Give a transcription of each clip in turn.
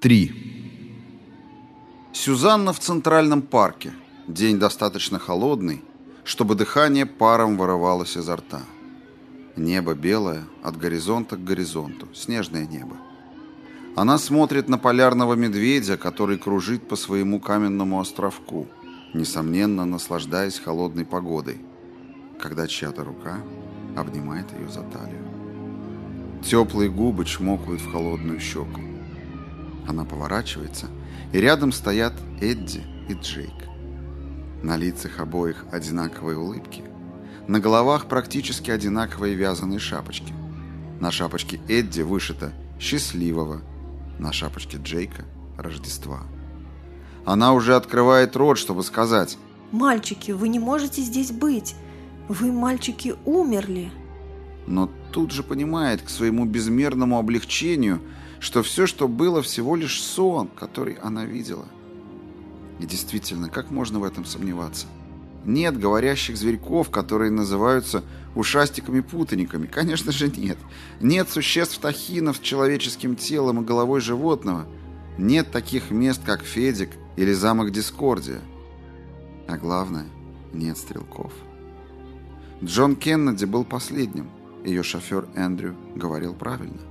3. Сюзанна в Центральном парке. День достаточно холодный, чтобы дыхание паром вырывалось изо рта. Небо белое, от горизонта к горизонту, снежное небо. Она смотрит на полярного медведя, который кружит по своему каменному островку, несомненно наслаждаясь холодной погодой, когда чья-то рука обнимает ее за талию. Теплые губы чмокают в холодную щеку. Она поворачивается, и рядом стоят Эдди и Джейк. На лицах обоих одинаковые улыбки. На головах практически одинаковые вязаные шапочки. На шапочке Эдди вышито «Счастливого», на шапочке Джейка «Рождества». Она уже открывает рот, чтобы сказать «Мальчики, вы не можете здесь быть. Вы, мальчики, умерли». Но тут же понимает к своему безмерному облегчению – что все, что было, всего лишь сон, который она видела. И действительно, как можно в этом сомневаться? Нет говорящих зверьков, которые называются ушастиками-путаниками. Конечно же нет. Нет существ-тахинов с человеческим телом и головой животного. Нет таких мест, как Федик или замок Дискордия. А главное, нет стрелков. Джон Кеннеди был последним. Ее шофер Эндрю говорил правильно.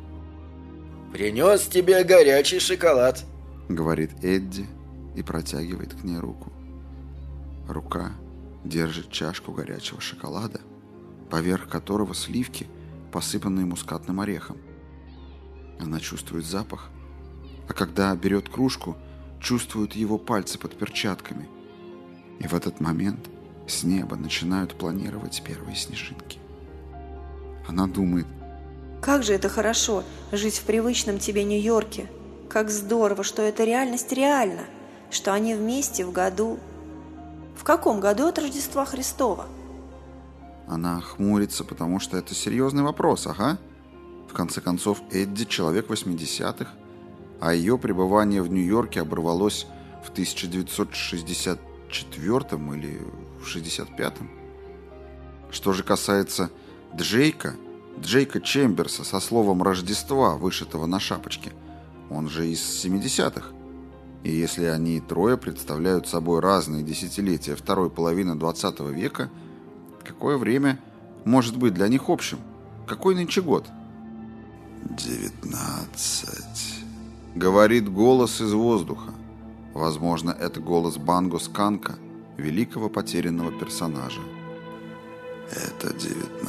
«Принес тебе горячий шоколад», — говорит Эдди и протягивает к ней руку. Рука держит чашку горячего шоколада, поверх которого сливки, посыпанные мускатным орехом. Она чувствует запах, а когда берет кружку, чувствует его пальцы под перчатками. И в этот момент с неба начинают планировать первые снежинки. Она думает, как же это хорошо, жить в привычном тебе Нью-Йорке. Как здорово, что эта реальность реальна, что они вместе в году. В каком году от Рождества Христова? Она хмурится, потому что это серьезный вопрос, ага. В конце концов, Эдди – человек 80-х, а ее пребывание в Нью-Йорке оборвалось в 1964 или в 65-м. Что же касается Джейка – Джейка Чемберса со словом «Рождества», вышитого на шапочке. Он же из 70-х. И если они трое представляют собой разные десятилетия второй половины 20 века, какое время может быть для них общим? Какой нынче год? «Девятнадцать», — говорит голос из воздуха. Возможно, это голос Банго Сканка, великого потерянного персонажа. «Это девятнадцать».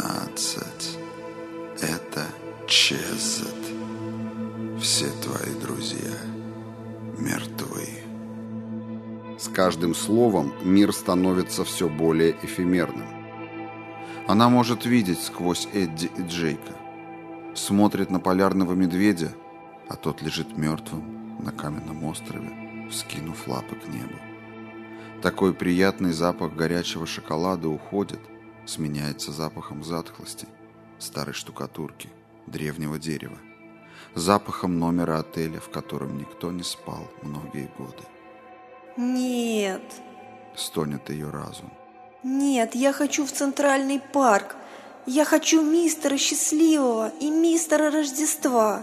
С каждым словом мир становится все более эфемерным. Она может видеть сквозь Эдди и Джейка. Смотрит на полярного медведя, а тот лежит мертвым на каменном острове, вскинув лапы к небу. Такой приятный запах горячего шоколада уходит, сменяется запахом затхлости – старой штукатурки, древнего дерева, запахом номера отеля, в котором никто не спал многие годы. «Нет!» – стонет ее разум. «Нет, я хочу в Центральный парк. Я хочу мистера Счастливого и мистера Рождества.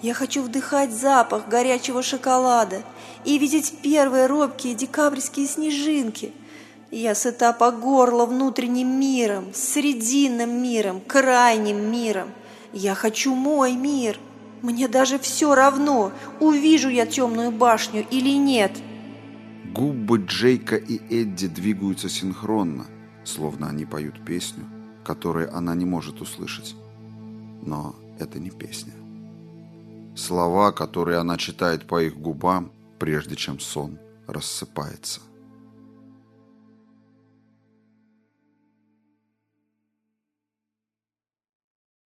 Я хочу вдыхать запах горячего шоколада и видеть первые робкие декабрьские снежинки – я сыта по горло внутренним миром, срединным миром, крайним миром. Я хочу мой мир. Мне даже все равно, увижу я темную башню или нет. Губы Джейка и Эдди двигаются синхронно, словно они поют песню, которую она не может услышать. Но это не песня. Слова, которые она читает по их губам, прежде чем сон рассыпается.